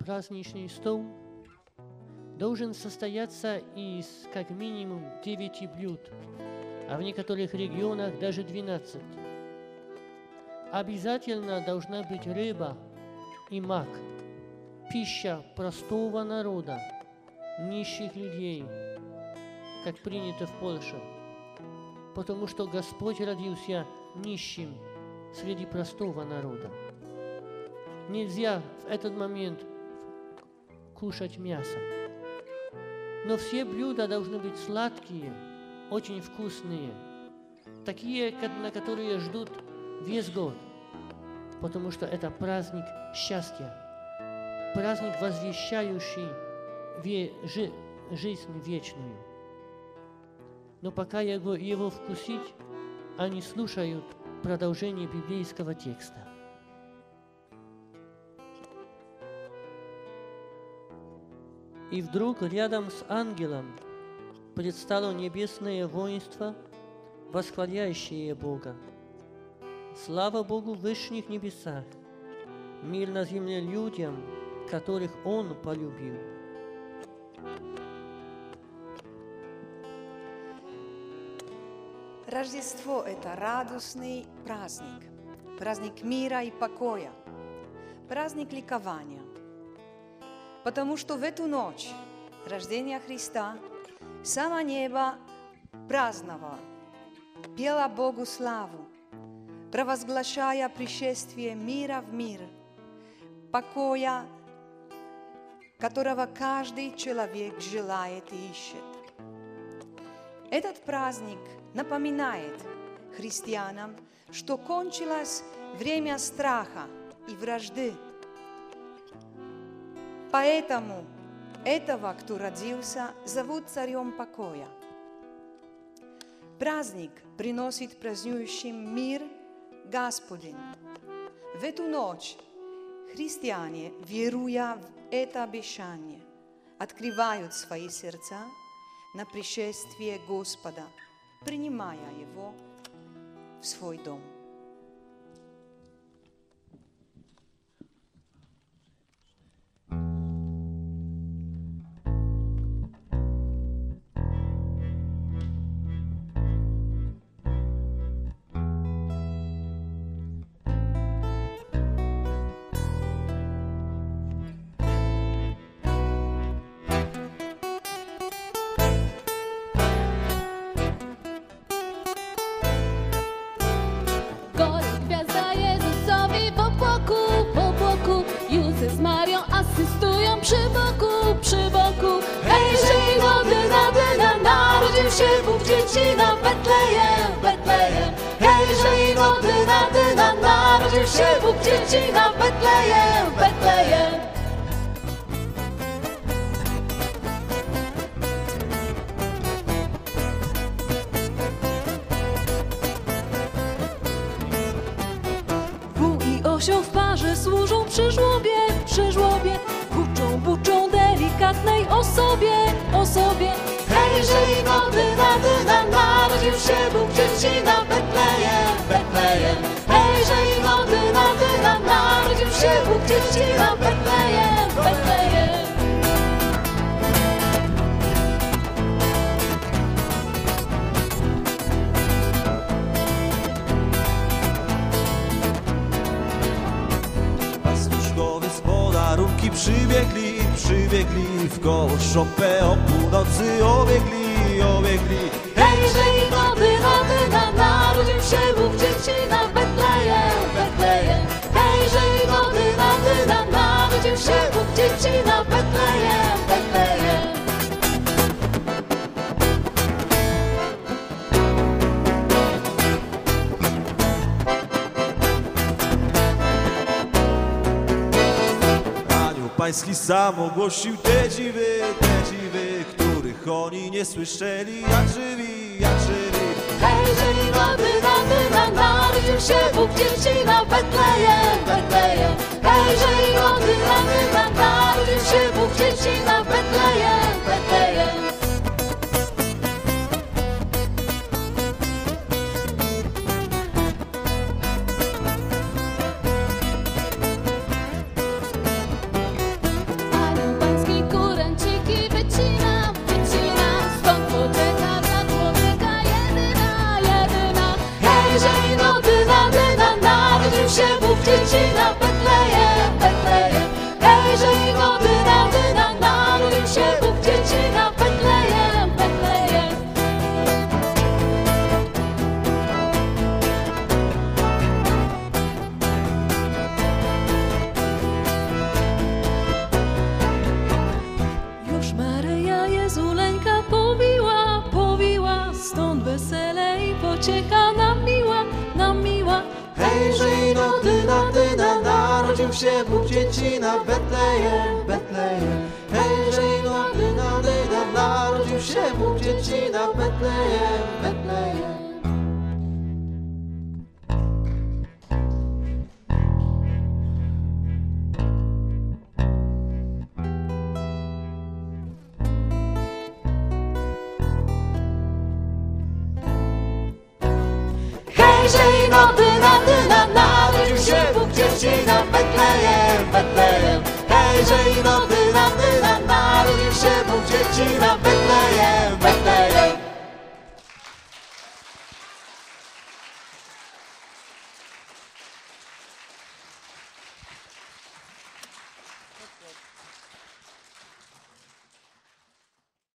праздничный стол должен состояться из как минимум 9 блюд, а в некоторых регионах даже 12. Обязательно должна быть рыба и мак, пища простого народа, нищих людей, как принято в Польше, потому что Господь родился нищим среди простого народа. Нельзя в этот момент кушать мясо. Но все блюда должны быть сладкие, очень вкусные, такие, на которые ждут весь год, потому что это праздник счастья, праздник, возвещающий жизнь вечную. Но пока его, его вкусить, они слушают продолжение библейского текста. И вдруг рядом с ангелом предстало небесное воинство, восхваляющее Бога. Слава Богу в высших небесах, мир на земле людям, которых Он полюбил. Рождество – это радостный праздник, праздник мира и покоя, праздник ликования. Потому что в эту ночь рождения Христа само небо праздновало, пело Богу славу, провозглашая пришествие мира в мир, покоя, которого каждый человек желает и ищет. Этот праздник напоминает христианам, что кончилось время страха и вражды – Поэтому этого, кто родился, зовут царем покоя. Праздник приносит празднующим мир Господин. В эту ночь христиане, веруя в это обещание, открывают свои сердца на пришествие Господа, принимая Его в свой дом. Się Bóg dzieci na Betlejem, Betlejem. Hejże i no dyna, dyna, narodził się Bóg dzieci na Betlejem, Betlejem. Osioł w parze służą przy żłobie, przy żłobie. Buczą, buczą delikatnej osobie, osobie. Wyżej wody radyna narodził się Bóg dziecina Betlejem, Betlejem. Wyżej wody radyna narodził się Bóg dziecina Betlejem, Betlejem. Pastuszkowie z podarunki przybiegli. We wiegli w koło szopę o północy, o wiegli, o. pański sam ogłosił te dziwy, te dziwy, których oni nie słyszeli, jak żywi, jak żywi. Hejże i no dyna, dyna, narodził się Bóg dzieci na Betlejem, Betlejem. czeka na miła, na miła. Hejże i no dyna, dyna, narodził się Bóg dzieci na Betlejem, Betlejem. Bethlehem. Hij zei dat